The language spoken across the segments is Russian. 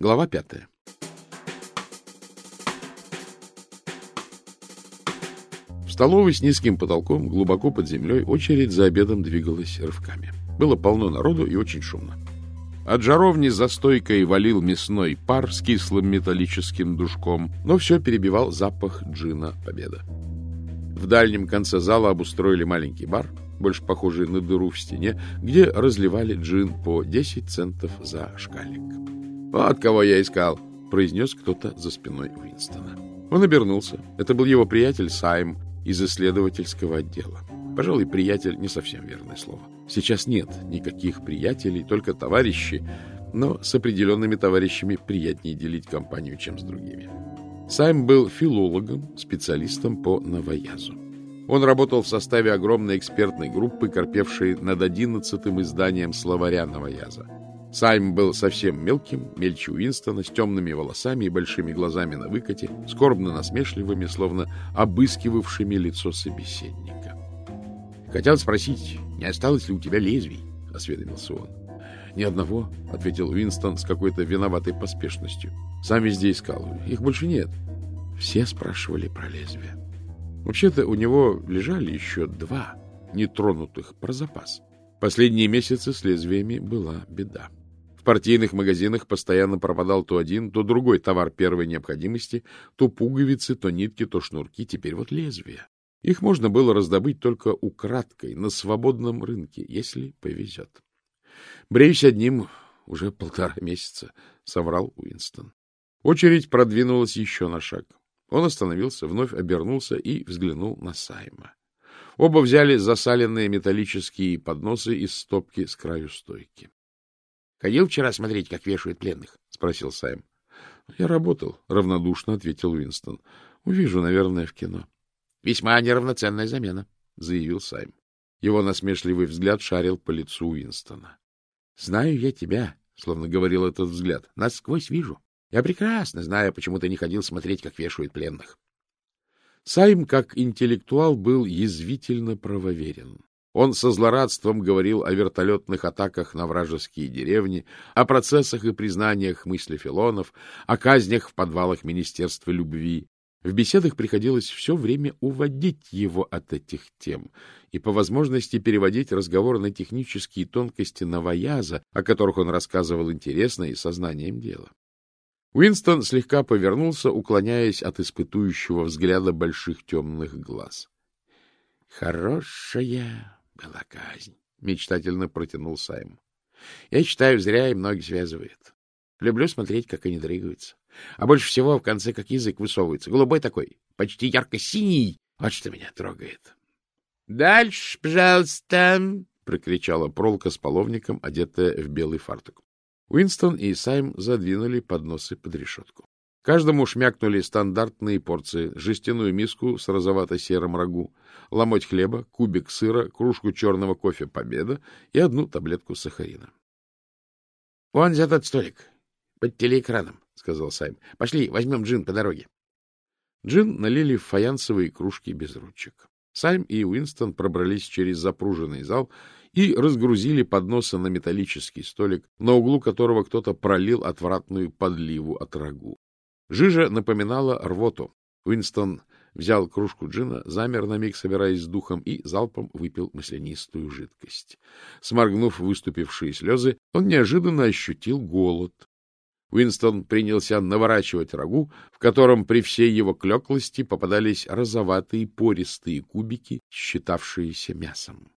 Глава пятая. В столовой с низким потолком, глубоко под землей, очередь за обедом двигалась рывками. Было полно народу и очень шумно. От жаровни за стойкой валил мясной пар с кислым металлическим душком, но все перебивал запах джина «Победа». В дальнем конце зала обустроили маленький бар, больше похожий на дыру в стене, где разливали джин по 10 центов за шкалик. «Вот кого я искал!» — произнес кто-то за спиной Уинстона. Он обернулся. Это был его приятель Сайм из исследовательского отдела. Пожалуй, приятель — не совсем верное слово. Сейчас нет никаких приятелей, только товарищи, но с определенными товарищами приятнее делить компанию, чем с другими. Сайм был филологом, специалистом по новоязу. Он работал в составе огромной экспертной группы, корпевшей над одиннадцатым изданием словаря новояза. Сайм был совсем мелким, мельче Уинстона, с темными волосами и большими глазами на выкате, скорбно насмешливыми, словно обыскивавшими лицо собеседника. — Хотел спросить, не осталось ли у тебя лезвий? — осведомился он. — Ни одного, — ответил Уинстон с какой-то виноватой поспешностью. — Сам везде искал. Их больше нет. Все спрашивали про лезвие. Вообще-то у него лежали еще два нетронутых про запас. Последние месяцы с лезвиями была беда. Партийных магазинах постоянно пропадал то один, то другой товар первой необходимости, то пуговицы, то нитки, то шнурки, теперь вот лезвия. Их можно было раздобыть только украдкой, на свободном рынке, если повезет. Бреюсь одним уже полтора месяца, — соврал Уинстон. Очередь продвинулась еще на шаг. Он остановился, вновь обернулся и взглянул на Сайма. Оба взяли засаленные металлические подносы из стопки с краю стойки. — Ходил вчера смотреть, как вешают пленных? — спросил Сайм. — Я работал, — равнодушно ответил Уинстон. — Увижу, наверное, в кино. — Весьма неравноценная замена, — заявил Сайм. Его насмешливый взгляд шарил по лицу Уинстона. — Знаю я тебя, — словно говорил этот взгляд, — насквозь вижу. Я прекрасно знаю, почему ты не ходил смотреть, как вешают пленных. Сайм, как интеллектуал, был язвительно правоверен. Он со злорадством говорил о вертолетных атаках на вражеские деревни, о процессах и признаниях мыслефилонов, о казнях в подвалах Министерства любви. В беседах приходилось все время уводить его от этих тем и по возможности переводить разговор на технические тонкости новояза, о которых он рассказывал интересно и сознанием дела. Уинстон слегка повернулся, уклоняясь от испытующего взгляда больших темных глаз. — Хорошая была казнь, — мечтательно протянул Сайм. — Я читаю, зря и многие связывают. Люблю смотреть, как они дрыгаются. А больше всего в конце как язык высовывается. Голубой такой, почти ярко-синий. Вот что меня трогает. — Дальше, пожалуйста, — прокричала пролка с половником, одетая в белый фартук. Уинстон и Сайм задвинули подносы под решетку. Каждому шмякнули стандартные порции, жестяную миску с розовато-серым рагу, ломоть хлеба, кубик сыра, кружку черного кофе «Победа» и одну таблетку сахарина. — Вон за тот столик, под телеэкраном, — сказал Сайм. — Пошли, возьмем джин по дороге. Джин налили в фаянсовые кружки без ручек. Сайм и Уинстон пробрались через запруженный зал и разгрузили подносы на металлический столик, на углу которого кто-то пролил отвратную подливу от рагу. Жижа напоминала рвоту. Уинстон взял кружку джина, замер на миг, собираясь с духом, и залпом выпил маслянистую жидкость. Сморгнув выступившие слезы, он неожиданно ощутил голод. Уинстон принялся наворачивать рагу, в котором при всей его клеклости попадались розоватые пористые кубики, считавшиеся мясом.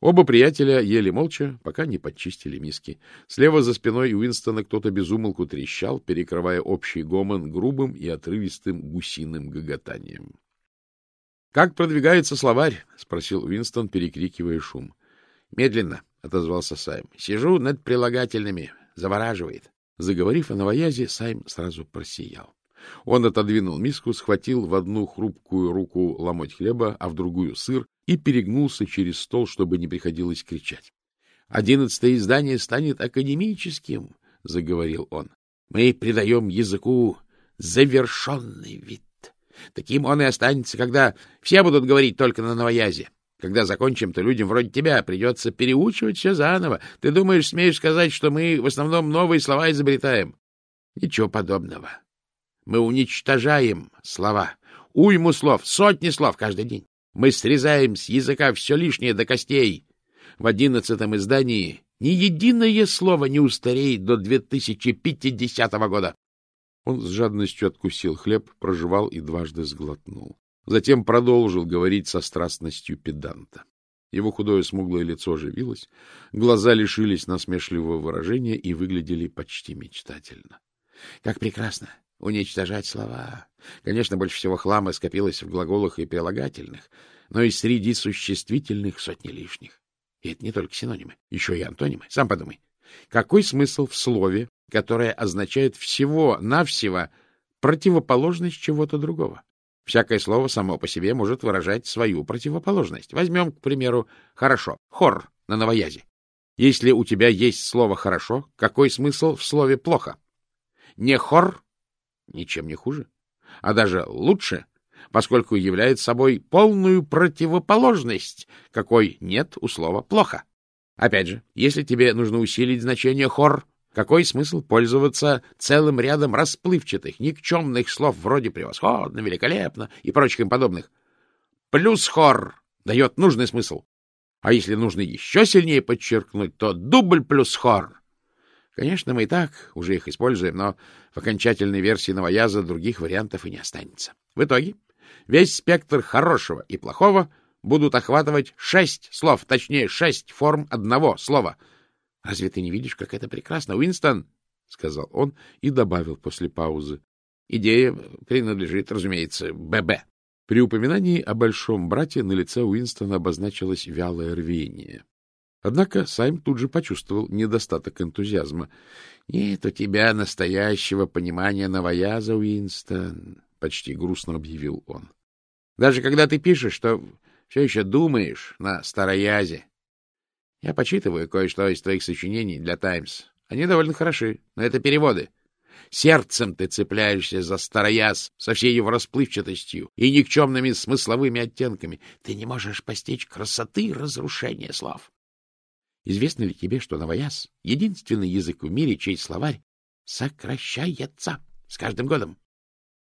Оба приятеля ели молча, пока не подчистили миски. Слева за спиной Уинстона кто-то безумолку трещал, перекрывая общий гомон грубым и отрывистым гусиным гоготанием. — Как продвигается словарь? — спросил Уинстон, перекрикивая шум. — Медленно, — отозвался Сайм. — Сижу над прилагательными. Завораживает. Заговорив о новоязе, Сайм сразу просиял. Он отодвинул миску, схватил в одну хрупкую руку ломоть хлеба, а в другую сыр и перегнулся через стол, чтобы не приходилось кричать. — Одиннадцатое издание станет академическим, — заговорил он. — Мы придаем языку завершенный вид. Таким он и останется, когда все будут говорить только на новоязе. Когда закончим, то людям вроде тебя придется переучивать все заново. Ты думаешь, смеешь сказать, что мы в основном новые слова изобретаем? Ничего подобного. Мы уничтожаем слова. Уйму слов, сотни слов каждый день. Мы срезаем с языка все лишнее до костей. В одиннадцатом издании ни единое слово не устареет до 2050 года. Он с жадностью откусил хлеб, прожевал и дважды сглотнул. Затем продолжил говорить со страстностью педанта. Его худое смуглое лицо оживилось, глаза лишились насмешливого выражения и выглядели почти мечтательно. — Как прекрасно уничтожать слова! Конечно, больше всего хлама скопилось в глаголах и прилагательных, но и среди существительных сотни лишних. И это не только синонимы, еще и антонимы. Сам подумай. Какой смысл в слове, которое означает всего-навсего противоположность чего-то другого? Всякое слово само по себе может выражать свою противоположность. Возьмем, к примеру, «хорошо» — «хор» на новоязе. Если у тебя есть слово «хорошо», какой смысл в слове «плохо»? Не «хор» — ничем не хуже, а даже лучше, поскольку является собой полную противоположность, какой нет у слова «плохо». Опять же, если тебе нужно усилить значение «хор», какой смысл пользоваться целым рядом расплывчатых, никчемных слов вроде «превосходно», «великолепно» и прочих им подобных? Плюс хор дает нужный смысл. А если нужно еще сильнее подчеркнуть, то дубль плюс хор. Конечно, мы и так уже их используем, но в окончательной версии новояза других вариантов и не останется. В итоге весь спектр хорошего и плохого будут охватывать шесть слов, точнее, шесть форм одного слова — Разве ты не видишь, как это прекрасно, Уинстон? — сказал он и добавил после паузы. — Идея принадлежит, разумеется, ББ. При упоминании о большом брате на лице Уинстона обозначилось вялое рвение. Однако Сайм тут же почувствовал недостаток энтузиазма. — Нет у тебя настоящего понимания новояза, Уинстон, — почти грустно объявил он. — Даже когда ты пишешь, что все еще думаешь на староязе, я почитываю кое-что из твоих сочинений для «Таймс». Они довольно хороши, но это переводы. Сердцем ты цепляешься за старояз со всей его расплывчатостью и никчемными смысловыми оттенками. Ты не можешь постичь красоты разрушения слов. Известно ли тебе, что новояз — единственный язык в мире, чей словарь сокращается с каждым годом?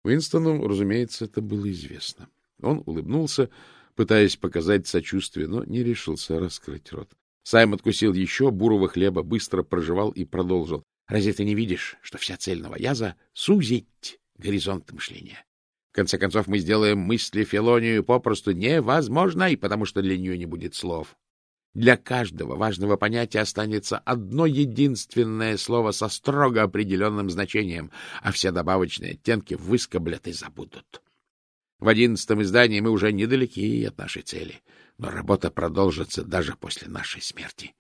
Уинстону, разумеется, это было известно. Он улыбнулся, пытаясь показать сочувствие, но не решился раскрыть рот. Сайм откусил еще бурого хлеба, быстро проживал и продолжил. — Разве ты не видишь, что вся цель новояза — сузить горизонт мышления? В конце концов, мы сделаем мысли Филонию попросту невозможной, потому что для нее не будет слов. Для каждого важного понятия останется одно единственное слово со строго определенным значением, а все добавочные оттенки выскоблят и забудут. В одиннадцатом издании мы уже недалеки от нашей цели — но работа продолжится даже после нашей смерти.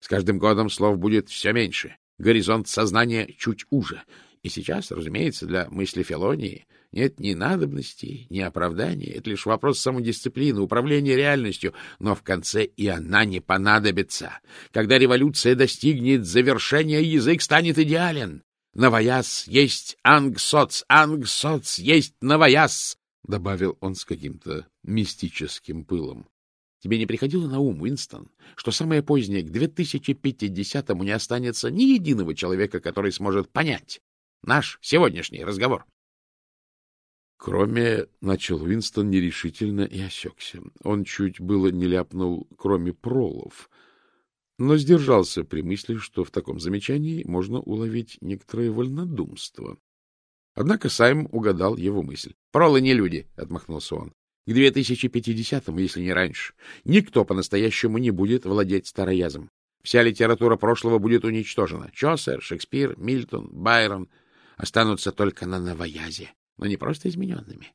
С каждым годом слов будет все меньше, горизонт сознания чуть уже. И сейчас, разумеется, для мысли Филонии нет ни надобности, ни оправдания. Это лишь вопрос самодисциплины, управления реальностью. Но в конце и она не понадобится. Когда революция достигнет завершения, язык станет идеален. Новояз есть ангсоц, ангсоц есть новояз, — добавил он с каким-то мистическим пылом. Тебе не приходило на ум, Уинстон, что самое позднее, к 2050-му не останется ни единого человека, который сможет понять наш сегодняшний разговор? Кроме, — начал Уинстон нерешительно и осекся. Он чуть было не ляпнул, кроме пролов, но сдержался при мысли, что в таком замечании можно уловить некоторое вольнодумство. Однако Сайм угадал его мысль. — Пролы не люди, — отмахнулся он. К 2050-му, если не раньше, никто по-настоящему не будет владеть староязом. Вся литература прошлого будет уничтожена. Чосер, Шекспир, Мильтон, Байрон останутся только на новоязе, но не просто измененными,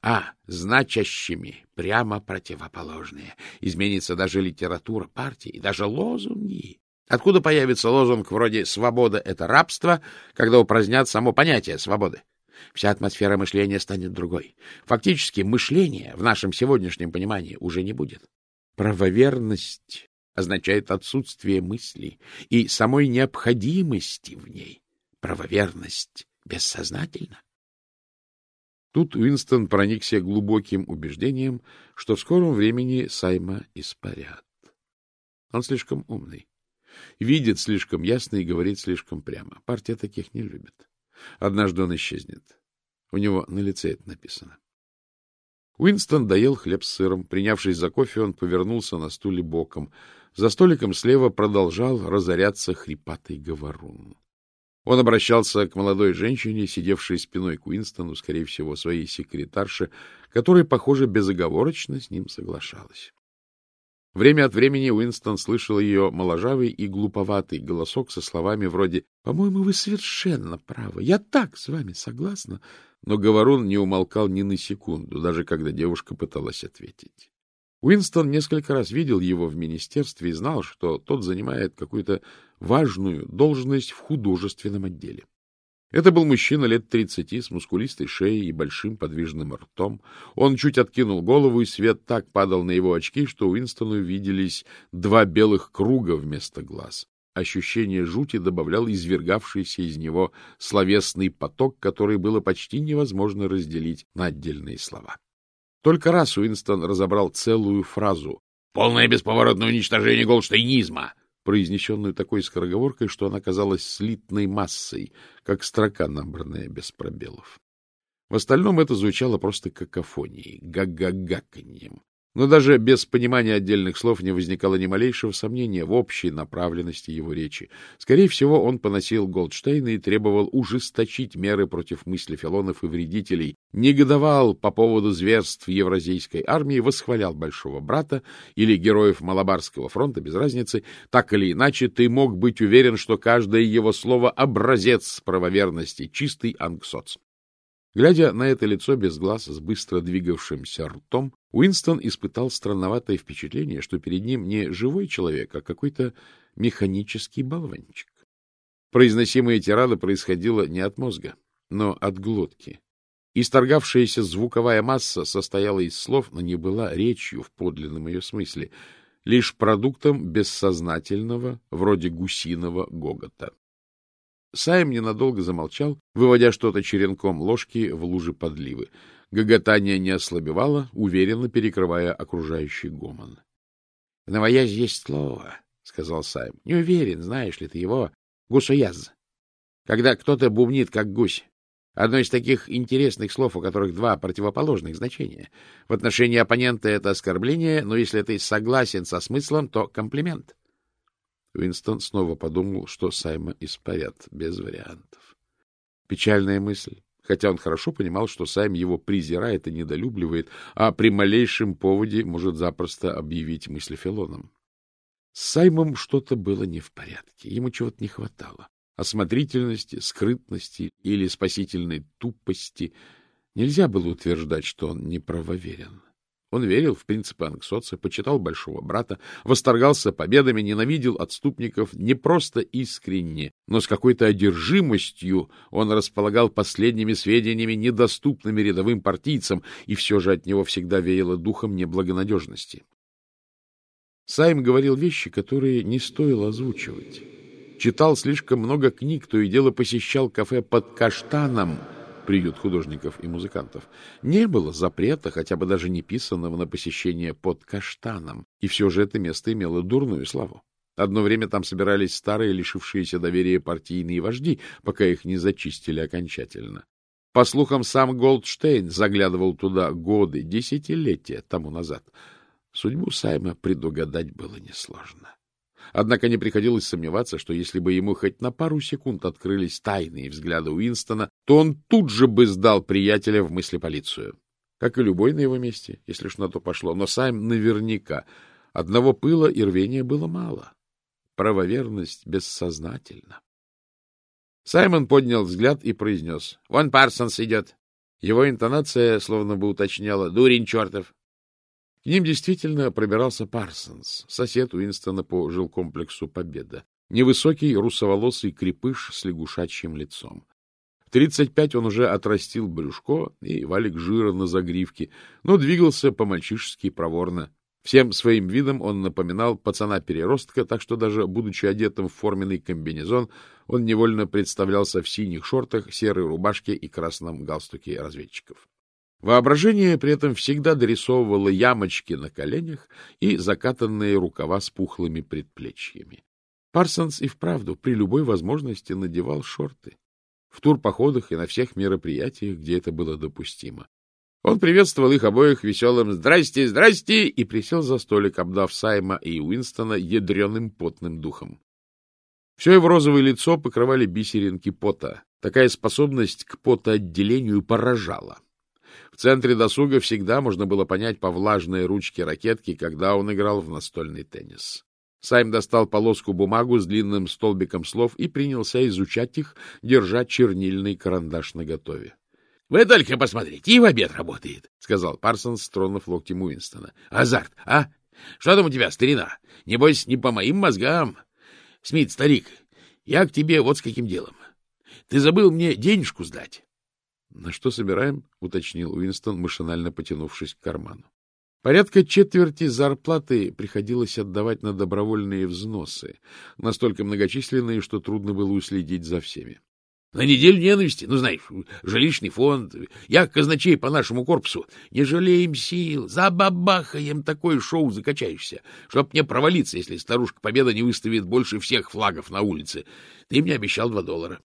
а значащими, прямо противоположные. Изменится даже литература партии, даже лозунги. Откуда появится лозунг вроде «свобода — это рабство», когда упразднят само понятие свободы? Вся атмосфера мышления станет другой. Фактически мышления в нашем сегодняшнем понимании уже не будет. Правоверность означает отсутствие мысли и самой необходимости в ней. Правоверность бессознательна. Тут Уинстон проникся глубоким убеждением, что в скором времени Сайма испарят. Он слишком умный, видит слишком ясно и говорит слишком прямо. Партия таких не любит. Однажды он исчезнет. У него на лице это написано. Уинстон доел хлеб с сыром. Принявшись за кофе, он повернулся на стуле боком. За столиком слева продолжал разоряться хрипатый говорун. Он обращался к молодой женщине, сидевшей спиной к Уинстону, скорее всего, своей секретарше, которая, похоже, безоговорочно с ним соглашалась. Время от времени Уинстон слышал ее моложавый и глуповатый голосок со словами вроде «По-моему, вы совершенно правы. Я так с вами согласна». Но Говорун не умолкал ни на секунду, даже когда девушка пыталась ответить. Уинстон несколько раз видел его в министерстве и знал, что тот занимает какую-то важную должность в художественном отделе. Это был мужчина лет тридцати с мускулистой шеей и большим подвижным ртом. Он чуть откинул голову, и свет так падал на его очки, что Уинстону виделись два белых круга вместо глаз. Ощущение жути добавлял извергавшийся из него словесный поток, который было почти невозможно разделить на отдельные слова. Только раз Уинстон разобрал целую фразу «Полное бесповоротное уничтожение голштейнизма!» произнесенную такой скороговоркой, что она казалась слитной массой, как строка, набранная без пробелов. В остальном это звучало просто какофонией, гаг-гаг-гаканьем. Но даже без понимания отдельных слов не возникало ни малейшего сомнения в общей направленности его речи. Скорее всего, он поносил Голдштейна и требовал ужесточить меры против мысли филонов и вредителей, негодовал по поводу зверств евразийской армии, восхвалял Большого Брата или героев Малабарского фронта, без разницы. Так или иначе, ты мог быть уверен, что каждое его слово — образец правоверности, чистый ангсоц. Глядя на это лицо без глаз с быстро двигавшимся ртом, Уинстон испытал странноватое впечатление, что перед ним не живой человек, а какой-то механический болванчик. Произносимая тирада происходила не от мозга, но от глотки. Исторгавшаяся звуковая масса состояла из слов, но не была речью в подлинном ее смысле, лишь продуктом бессознательного, вроде гусиного гогота. Сайм ненадолго замолчал, выводя что-то черенком ложки в луже подливы. Гоготание не ослабевало, уверенно перекрывая окружающий гомон. — В есть слово, — сказал Сайм. — Не уверен, знаешь ли ты его. Гусояз. Когда кто-то бубнит, как гусь. Одно из таких интересных слов, у которых два противоположных значения. В отношении оппонента это оскорбление, но если ты согласен со смыслом, то комплимент. Уинстон снова подумал, что Сайма испарят, без вариантов. Печальная мысль, хотя он хорошо понимал, что Сайм его презирает и недолюбливает, а при малейшем поводе может запросто объявить мыслефилоном. С Саймом что-то было не в порядке, ему чего-то не хватало. Осмотрительности, скрытности или спасительной тупости. Нельзя было утверждать, что он неправоверен. Он верил в принципы анксоца, почитал большого брата, восторгался победами, ненавидел отступников не просто искренне, но с какой-то одержимостью он располагал последними сведениями, недоступными рядовым партийцам, и все же от него всегда веяло духом неблагонадежности. Сайм говорил вещи, которые не стоило озвучивать. Читал слишком много книг, то и дело посещал кафе под каштаном — приют художников и музыкантов, не было запрета, хотя бы даже не писанного на посещение под каштаном, и все же это место имело дурную славу. Одно время там собирались старые, лишившиеся доверия партийные вожди, пока их не зачистили окончательно. По слухам, сам Голдштейн заглядывал туда годы, десятилетия тому назад. Судьбу Сайма предугадать было несложно. Однако не приходилось сомневаться, что если бы ему хоть на пару секунд открылись тайные взгляды Уинстона, то он тут же бы сдал приятеля в мысли полицию. Как и любой на его месте, если уж на то пошло. Но Сайм наверняка. Одного пыла и рвения было мало. Правоверность бессознательна. Сайм поднял взгляд и произнес. — Вон Парсонс идет. Его интонация словно бы уточняла. — Дурень чертов! К ним действительно пробирался Парсонс, сосед Уинстона по жилкомплексу «Победа». Невысокий, русоволосый крепыш с лягушачьим лицом. В тридцать пять он уже отрастил брюшко и валик жира на загривке, но двигался по-мальчишески проворно. Всем своим видом он напоминал пацана-переростка, так что даже будучи одетым в форменный комбинезон, он невольно представлялся в синих шортах, серой рубашке и красном галстуке разведчиков. Воображение при этом всегда дорисовывало ямочки на коленях и закатанные рукава с пухлыми предплечьями. Парсонс и вправду при любой возможности надевал шорты. в турпоходах и на всех мероприятиях, где это было допустимо. Он приветствовал их обоих веселым «Здрасте, здрасте!» и присел за столик, обдав Сайма и Уинстона ядреным потным духом. Все его розовое лицо покрывали бисеринки пота. Такая способность к потоотделению поражала. Центре досуга всегда можно было понять по влажной ручке ракетки, когда он играл в настольный теннис. Сайм достал полоску бумагу с длинным столбиком слов и принялся изучать их, держа чернильный карандаш наготове. — Вы только посмотрите, и в обед работает, — сказал Парсонс, стронув локтем Уинстона. — Азарт, а? Что там у тебя, старина? Небось, не по моим мозгам. Смит, старик, я к тебе вот с каким делом. Ты забыл мне денежку сдать. — На что собираем? — уточнил Уинстон, машинально потянувшись к карману. Порядка четверти зарплаты приходилось отдавать на добровольные взносы, настолько многочисленные, что трудно было уследить за всеми. — На неделю ненависти, ну, знаешь, жилищный фонд. Я, казначей по нашему корпусу, не жалеем сил, забабахаем такое шоу, закачаешься, чтоб мне провалиться, если старушка Победа не выставит больше всех флагов на улице. Ты мне обещал два доллара.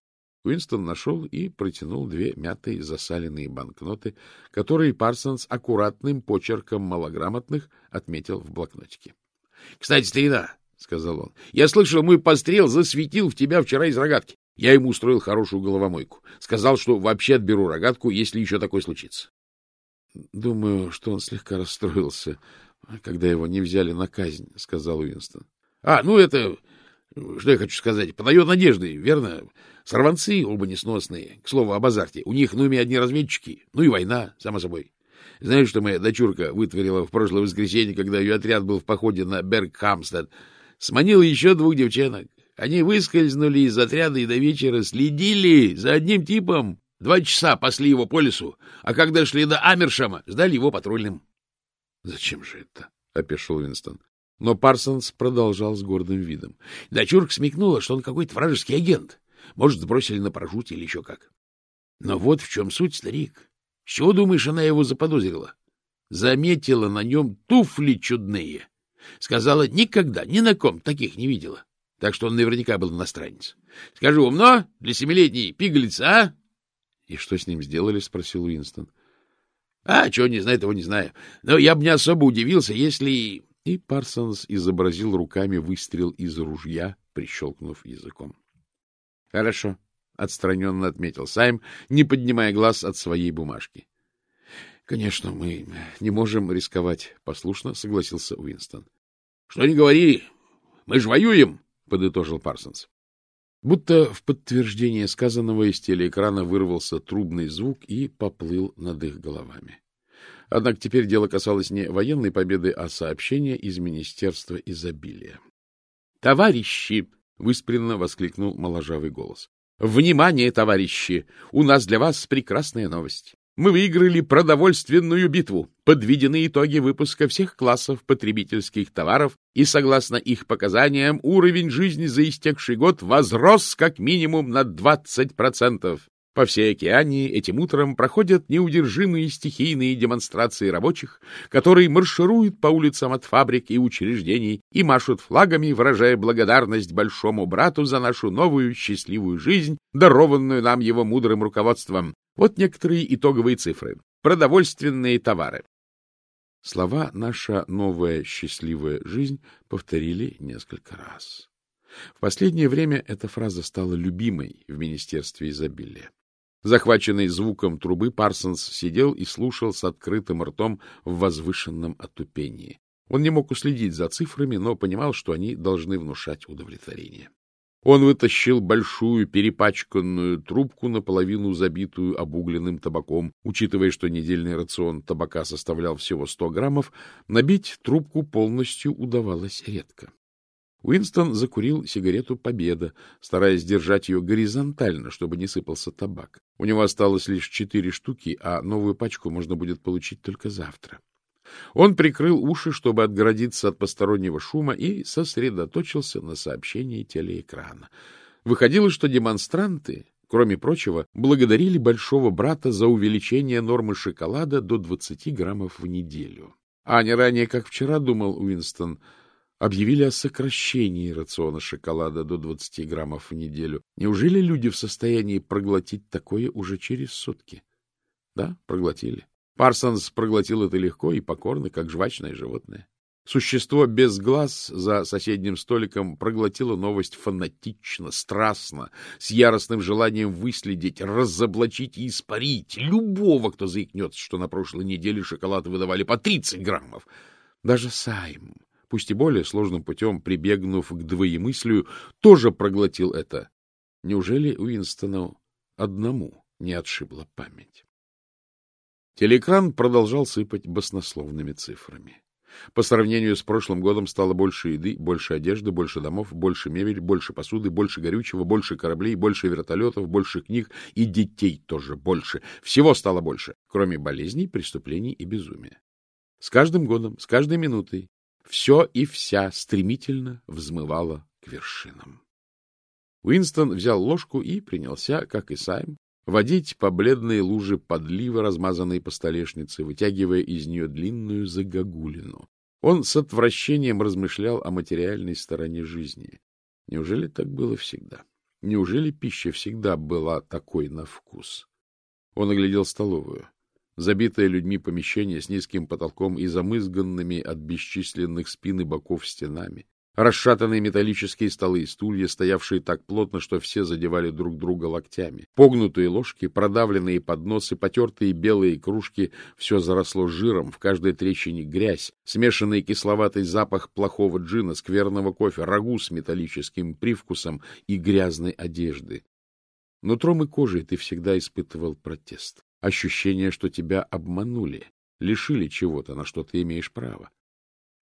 Уинстон нашел и протянул две мятые засаленные банкноты, которые Парсонс аккуратным почерком малограмотных отметил в блокнотике. — Кстати, старина, — сказал он, — я слышал, мой пострел засветил в тебя вчера из рогатки. Я ему устроил хорошую головомойку. Сказал, что вообще отберу рогатку, если еще такое случится. Думаю, что он слегка расстроился, когда его не взяли на казнь, — сказал Уинстон. — А, ну это... Что я хочу сказать? Подает надежды, верно? Сорванцы оба несносные. К слову, об азарте. У них, ну, одни разведчики. Ну и война, само собой. Знаешь, что моя дочурка вытворила в прошлое воскресенье, когда ее отряд был в походе на Бергхамстед? Сманила еще двух девчонок. Они выскользнули из отряда и до вечера следили за одним типом. Два часа пасли его по лесу, а когда шли до Амершама, сдали его патрульным. — Зачем же это? — опешил Винстон. Но Парсонс продолжал с гордым видом. Дочурка смекнула, что он какой-то вражеский агент. Может, сбросили на парашюте или еще как. Но вот в чем суть, старик. С чего, думаешь, она его заподозрила? Заметила на нем туфли чудные. Сказала, никогда, ни на ком таких не видела. Так что он наверняка был иностранец. Скажу, умно? Для семилетней пигалицы, а? — И что с ним сделали? — спросил Уинстон. — А, чего не знаю, того не знаю. Но я бы не особо удивился, если... И Парсонс изобразил руками выстрел из ружья, прищелкнув языком. — Хорошо, — отстраненно отметил Сайм, не поднимая глаз от своей бумажки. — Конечно, мы не можем рисковать, — послушно согласился Уинстон. — Что не говори, мы же воюем, — подытожил Парсонс. Будто в подтверждение сказанного из телеэкрана вырвался трубный звук и поплыл над их головами. Однако теперь дело касалось не военной победы, а сообщения из Министерства изобилия. «Товарищи!» — выспренно воскликнул моложавый голос. «Внимание, товарищи! У нас для вас прекрасная новость. Мы выиграли продовольственную битву, подведены итоги выпуска всех классов потребительских товаров, и, согласно их показаниям, уровень жизни за истекший год возрос как минимум на 20%. По всей океании этим утром проходят неудержимые стихийные демонстрации рабочих, которые маршируют по улицам от фабрик и учреждений и машут флагами, выражая благодарность большому брату за нашу новую счастливую жизнь, дарованную нам его мудрым руководством. Вот некоторые итоговые цифры. Продовольственные товары. Слова «наша новая счастливая жизнь» повторили несколько раз. В последнее время эта фраза стала любимой в Министерстве изобилия. Захваченный звуком трубы, Парсонс сидел и слушал с открытым ртом в возвышенном отупении. Он не мог уследить за цифрами, но понимал, что они должны внушать удовлетворение. Он вытащил большую перепачканную трубку, наполовину забитую обугленным табаком. Учитывая, что недельный рацион табака составлял всего 100 граммов, набить трубку полностью удавалось редко. Уинстон закурил сигарету «Победа», стараясь держать ее горизонтально, чтобы не сыпался табак. У него осталось лишь четыре штуки, а новую пачку можно будет получить только завтра. Он прикрыл уши, чтобы отгородиться от постороннего шума, и сосредоточился на сообщении телеэкрана. Выходило, что демонстранты, кроме прочего, благодарили большого брата за увеличение нормы шоколада до 20 граммов в неделю. А не ранее, как вчера, думал Уинстон, объявили о сокращении рациона шоколада до 20 граммов в неделю. Неужели люди в состоянии проглотить такое уже через сутки? Да, проглотили. Парсонс проглотил это легко и покорно, как жвачное животное. Существо без глаз за соседним столиком проглотило новость фанатично, страстно, с яростным желанием выследить, разоблачить и испарить любого, кто заикнется, что на прошлой неделе шоколад выдавали по 30 граммов. Даже Сайм, пусть и более сложным путем, прибегнув к двоемыслию, тоже проглотил это. Неужели Уинстону одному не отшибла память? Телекран продолжал сыпать баснословными цифрами. По сравнению с прошлым годом стало больше еды, больше одежды, больше домов, больше мебели, больше посуды, больше горючего, больше кораблей, больше вертолетов, больше книг и детей тоже больше. Всего стало больше, кроме болезней, преступлений и безумия. С каждым годом, с каждой минутой все и вся стремительно взмывало к вершинам. Уинстон взял ложку и принялся, как и Сайм, водить по бледной луже подлива, размазанной по столешнице, вытягивая из нее длинную загогулину. Он с отвращением размышлял о материальной стороне жизни. Неужели так было всегда? Неужели пища всегда была такой на вкус? Он оглядел столовую. Забитое людьми помещение с низким потолком и замызганными от бесчисленных спин и боков стенами. Расшатанные металлические столы и стулья, стоявшие так плотно, что все задевали друг друга локтями. Погнутые ложки, продавленные подносы, потертые белые кружки — все заросло жиром, в каждой трещине грязь, смешанный кисловатый запах плохого джина, скверного кофе, рагу с металлическим привкусом и грязной одежды. Нутром и кожей ты всегда испытывал протест. Ощущение, что тебя обманули, лишили чего-то, на что ты имеешь право.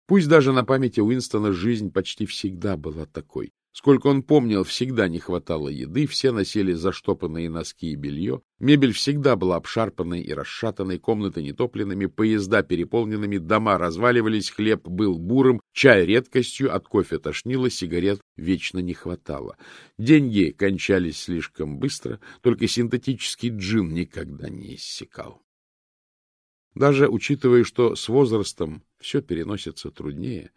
Пусть даже на памяти Уинстона жизнь почти всегда была такой. Сколько он помнил, всегда не хватало еды, все носили заштопанные носки и белье, мебель всегда была обшарпанной и расшатанной, комнаты нетопленными, поезда переполненными, дома разваливались, хлеб был бурым, чай редкостью, от кофе тошнило, сигарет вечно не хватало. Деньги кончались слишком быстро, только синтетический джин никогда не иссякал. Даже учитывая, что с возрастом все переносится труднее,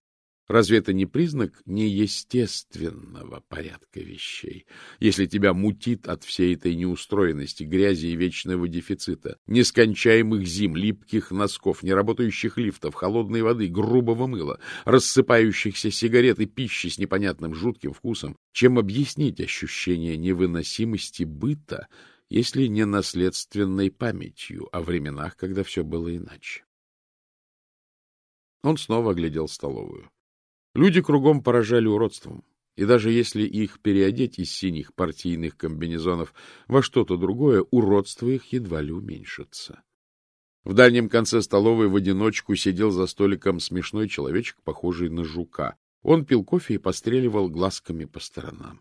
разве это не признак неестественного порядка вещей? Если тебя мутит от всей этой неустроенности, грязи и вечного дефицита, нескончаемых зим, липких носков, неработающих лифтов, холодной воды, грубого мыла, рассыпающихся сигарет и пищи с непонятным жутким вкусом, чем объяснить ощущение невыносимости быта, если не наследственной памятью о временах, когда все было иначе. Он снова оглядел столовую. Люди кругом поражали уродством, и даже если их переодеть из синих партийных комбинезонов во что-то другое, уродство их едва ли уменьшится. В дальнем конце столовой в одиночку сидел за столиком смешной человечек, похожий на жука. Он пил кофе и постреливал глазками по сторонам.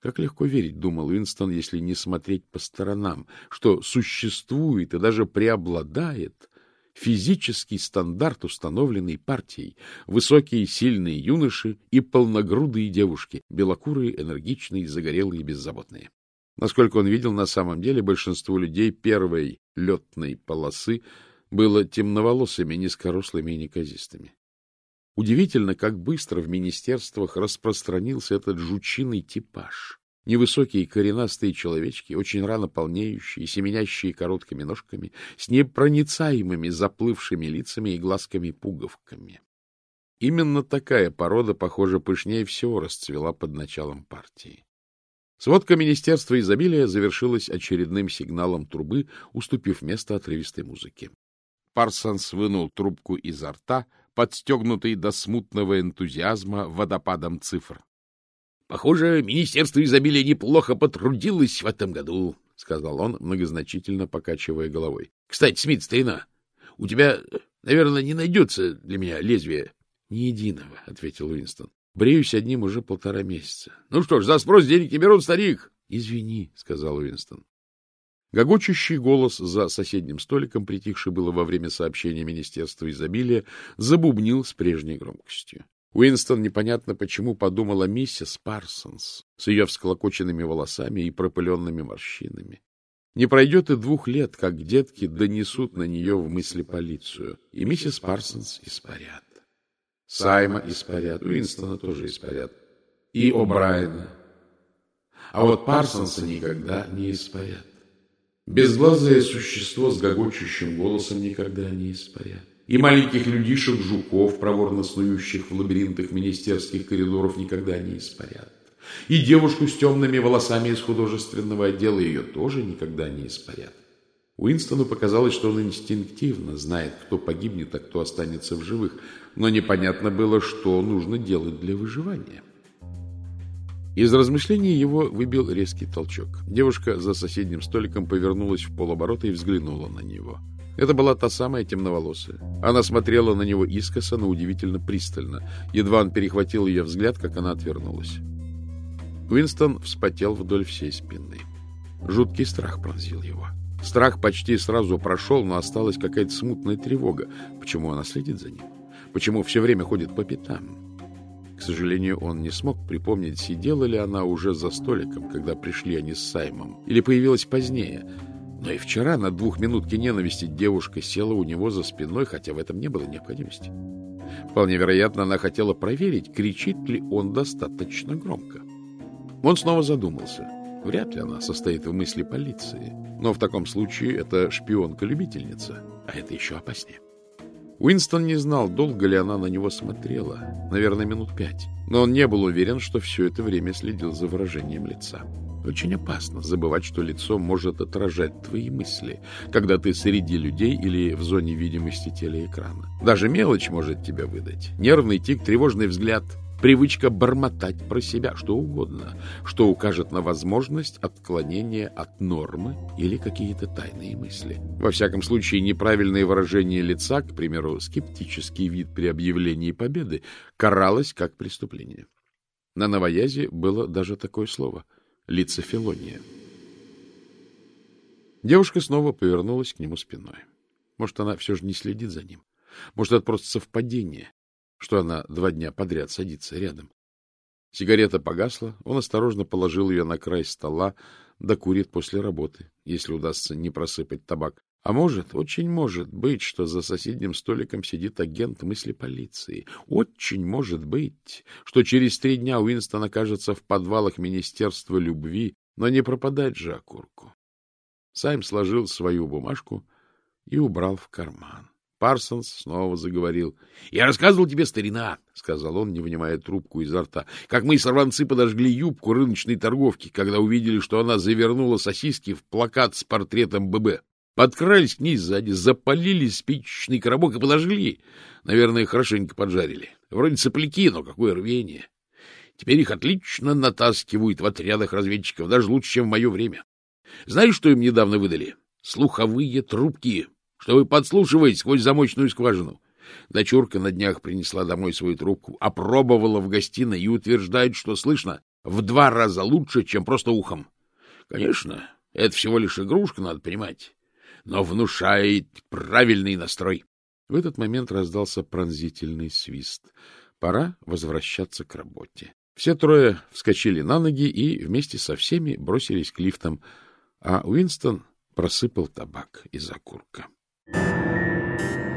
Как легко верить, думал Уинстон, если не смотреть по сторонам, что существует и даже преобладает физический стандарт, установленный партией, высокие сильные юноши и полногрудые девушки, белокурые, энергичные, загорелые, беззаботные. Насколько он видел, на самом деле большинство людей первой летной полосы было темноволосыми, низкорослыми и неказистыми. Удивительно, как быстро в министерствах распространился этот жучиный типаж. Невысокие коренастые человечки, очень рано полнеющие, семенящие короткими ножками, с непроницаемыми заплывшими лицами и глазками-пуговками. Именно такая порода, похоже, пышнее всего расцвела под началом партии. Сводка Министерства изобилия завершилась очередным сигналом трубы, уступив место отрывистой музыке. Парсонс вынул трубку изо рта, подстегнутый до смутного энтузиазма водопадом цифр. — Похоже, Министерство изобилия неплохо потрудилось в этом году, — сказал он, многозначительно покачивая головой. — Кстати, Смит, старина, у тебя, наверное, не найдется для меня лезвия? — Ни единого, — ответил Уинстон. — Бреюсь одним уже полтора месяца. — Ну что ж, за спрос денег не берут, старик. — Извини, — сказал Уинстон. Гогочущий голос за соседним столиком, притихший было во время сообщения Министерства изобилия, забубнил с прежней громкостью. Уинстон непонятно почему подумал о миссис Парсонс с ее всклокоченными волосами и пропыленными морщинами. Не пройдет и двух лет, как детки донесут на нее в мыслеполицию, и миссис Парсонс испарят. Сайма испарят, Уинстона тоже испарят. И О'Брайена. А вот Парсонса никогда не испарят. Безглазое существо с гогочущим голосом никогда не испарят. И маленьких людишек-жуков, проворно снующих в лабиринтах министерских коридоров, никогда не испарят. И девушку с темными волосами из художественного отдела ее тоже никогда не испарят. Уинстону показалось, что он инстинктивно знает, кто погибнет, а кто останется в живых, но непонятно было, что нужно делать для выживания. Из размышлений его выбил резкий толчок. Девушка за соседним столиком повернулась в полоборота и взглянула на него. Это была та самая темноволосая. Она смотрела на него искоса, но удивительно пристально. Едва он перехватил ее взгляд, как она отвернулась. Уинстон вспотел вдоль всей спины. Жуткий страх пронзил его. Страх почти сразу прошел, но осталась какая-то смутная тревога. Почему она следит за ним? Почему все время ходит по пятам? К сожалению, он не смог припомнить, сидела ли она уже за столиком, когда пришли они с Саймом, или появилась позднее. Но и вчера на двухминутке ненависти девушка села у него за спиной, хотя в этом не было необходимости. Вполне вероятно, она хотела проверить, кричит ли он достаточно громко. Он снова задумался. Вряд ли она состоит в мысли полиции. Но в таком случае это шпионка-любительница, а это еще опаснее. Уинстон не знал, долго ли она на него смотрела, наверное, минут пять, но он не был уверен, что все это время следил за выражением лица. Очень опасно забывать, что лицо может отражать твои мысли, когда ты среди людей или в зоне видимости телеэкрана. Даже мелочь может тебя выдать. Нервный тик, тревожный взгляд, привычка бормотать про себя, что угодно, что укажет на возможность отклонения от нормы или какие-то тайные мысли. Во всяком случае, неправильное выражение лица, к примеру, скептический вид при объявлении победы, каралось как преступление. На новоязе было даже такое слово — лицефилония. Девушка снова повернулась к нему спиной. Может, она все же не следит за ним. Может, это просто совпадение что она два дня подряд садится рядом. Сигарета погасла, он осторожно положил ее на край стола, докурит после работы, если удастся не просыпать табак. А может, очень может быть, что за соседним столиком сидит агент мысли полиции. Очень может быть, что через три дня Уинстон окажется в подвалах Министерства любви, но не пропадать же окурку. Сайм сложил свою бумажку и убрал в карман. Парсонс снова заговорил. — Я рассказывал тебе, старина, — сказал он, не вынимая трубку изо рта, — как мы, сорванцы, подожгли юбку рыночной торговки, когда увидели, что она завернула сосиски в плакат с портретом ББ. Подкрались к ней сзади, запалили спичечный коробок и подожгли. Наверное, хорошенько поджарили. Вроде сопляки, но какое рвение. Теперь их отлично натаскивают в отрядах разведчиков, даже лучше, чем в мое время. Знаешь, что им недавно выдали? Слуховые трубки чтобы подслушивать сквозь замочную скважину. Дочурка на днях принесла домой свою трубку, опробовала в гостиной и утверждает, что слышно в два раза лучше, чем просто ухом. Конечно, это всего лишь игрушка, надо понимать, но внушает правильный настрой. В этот момент раздался пронзительный свист. Пора возвращаться к работе. Все трое вскочили на ноги и вместе со всеми бросились к лифтам, а Уинстон просыпал табак из окурка. Thank you.